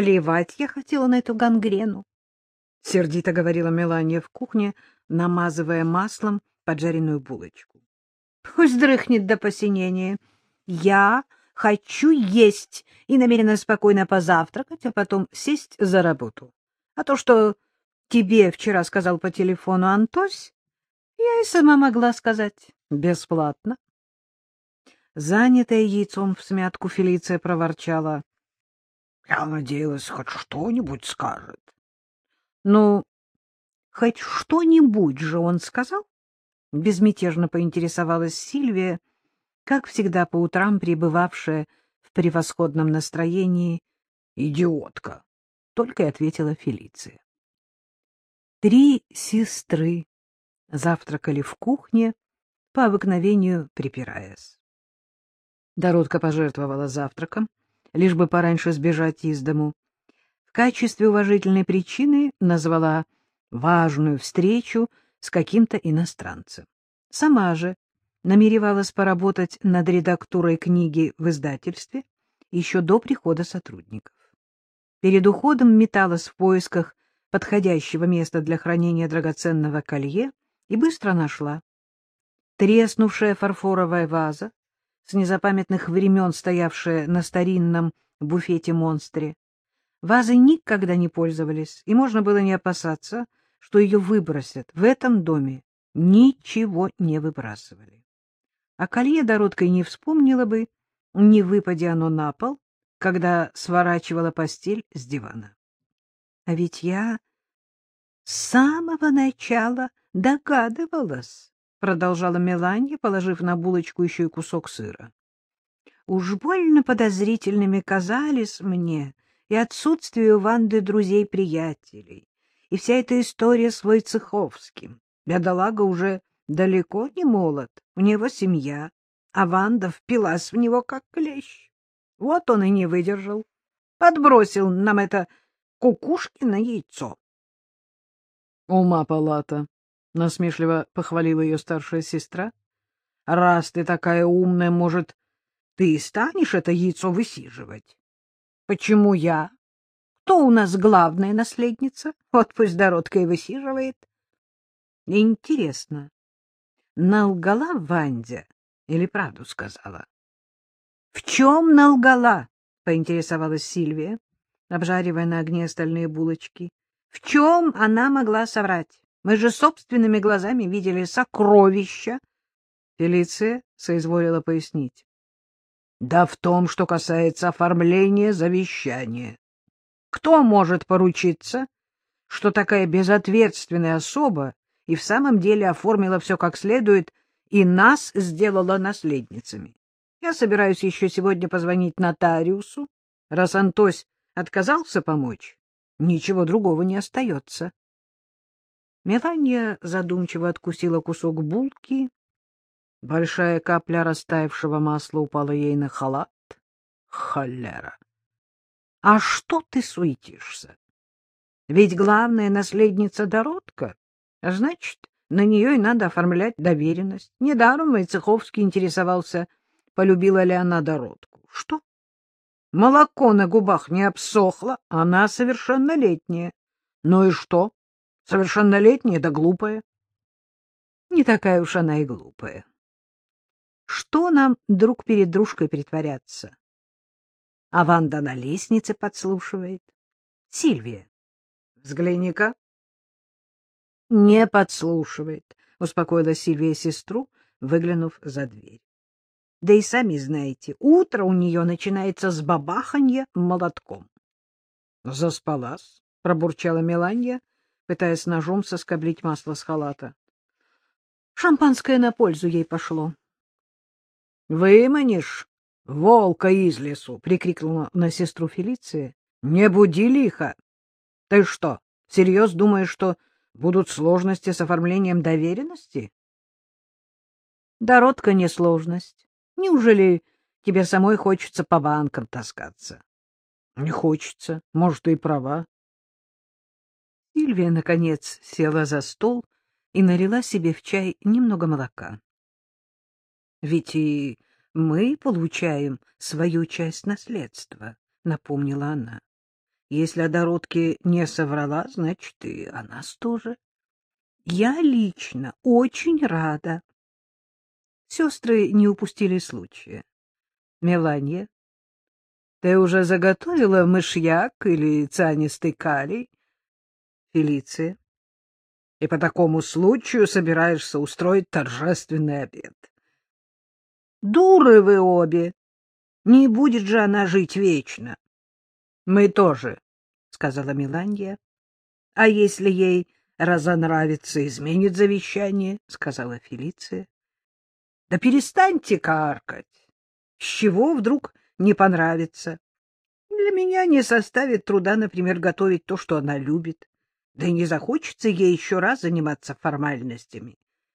Плевать я хотела на эту гангрену. — сердито говорила Мелания в кухне, намазывая маслом поджаренную булочку. — Пусть дрыхнет до посинения. Я хочу есть и намерена спокойно позавтракать, а потом сесть за работу. А то, что тебе вчера сказал по телефону Антось, я и сама могла сказать бесплатно. Занятая яйцом в смятку, Фелиция проворчала. — Я надеялась, хоть что-нибудь скажет. — Ну, хоть что-нибудь же он сказал? Безмятежно поинтересовалась Сильвия, как всегда по утрам пребывавшая в превосходном настроении. — Идиотка! — только и ответила Фелиция. Три сестры завтракали в кухне, по обыкновению припираясь. Доротка пожертвовала завтраком, лишь бы пораньше сбежать из дому. В качестве уважительной причины назвала важную встречу с каким-то иностранцем. Сама же намеревалась поработать над редактурой книги в издательстве еще до прихода сотрудников. Перед уходом металась в поисках подходящего места для хранения драгоценного колье и быстро нашла. Треснувшая фарфоровая ваза, с незапамятных времен стоявшая на старинном буфете-монстре. Вазой никогда не пользовались, и можно было не опасаться, что ее выбросят. В этом доме ничего не выбрасывали. А колье Дородкой не вспомнила бы, не выпадя оно на пол, когда сворачивала постель с дивана. А ведь я с самого начала догадывалась, — продолжала Меланья, положив на булочку еще и кусок сыра. Уж больно подозрительными казались мне и отсутствие у Ванды друзей-приятелей, и вся эта история с Войцеховским. Бедолага уже далеко не молод, у него семья, а Ванда впилась в него как клещ. Вот он и не выдержал. Подбросил нам это кукушкино яйцо. — Ума палата, — насмешливо похвалила ее старшая сестра. — Раз ты такая умная, может, ты и станешь это яйцо высиживать? — Почему я? Кто у нас главная наследница? Вот пусть Доротка и высиживает. Интересно, налгала Вандя или правду сказала? — В чем налгала? — поинтересовалась Сильвия, обжаривая на огне остальные булочки. — В чем она могла соврать? Мы же собственными глазами видели сокровища. Фелиция соизволила пояснить. — Да в том, что касается оформления завещания. Кто может поручиться, что такая безответственная особа и в самом деле оформила все как следует и нас сделала наследницами? Я собираюсь еще сегодня позвонить нотариусу. Раз Антось отказался помочь, ничего другого не остается. Меланья задумчиво откусила кусок булки. Большая капля растаявшего масла упала ей на халат. Холера! А что ты суетишься? Ведь главная наследница Дородка, значит, на нее и надо оформлять доверенность. Недаром Войцеховский интересовался, полюбила ли она Дородку. Что? Молоко на губах не обсохло, она совершеннолетняя. Ну и что? Совершеннолетняя да глупая. Не такая уж она и глупая. Что нам друг перед дружкой притворяться? А Ванда на лестнице подслушивает. Сильвия, взгляни-ка. Не подслушивает, успокоила Сильвия сестру, выглянув за дверь. Да и сами знаете, утро у нее начинается с бабаханья молотком. — Заспалась, — пробурчала Меланья, пытаясь ножом соскоблить масло с халата. Шампанское на пользу ей пошло. — Выманишь волка из лесу! — прикрикнула на сестру Фелиция. — Не буди лихо! Ты что, всерьез думаешь, что будут сложности с оформлением доверенности? — Дородка не сложность. Неужели тебе самой хочется по банкам таскаться? — Не хочется. Может, и права. Сильвия, наконец, села за стол и налила себе в чай немного молока. — Ведь и мы получаем свою часть наследства, — напомнила она. Если Одородке не соврала, значит, и о нас тоже. Я лично очень рада. Сестры не упустили случая. Меланья, ты уже заготовила мышьяк или цианистый калий? Фелиция, и по такому случаю собираешься устроить торжественный обед. Дуры вы обе! Не будет же она жить вечно. Мы тоже, — сказала Миланья. — А если ей разонравится, изменит завещание, — сказала Фелиция. — Да перестаньте каркать. С чего вдруг не понравится? Для меня не составит труда, например, готовить то, что она любит. Да и не захочется ей еще раз заниматься формальностями.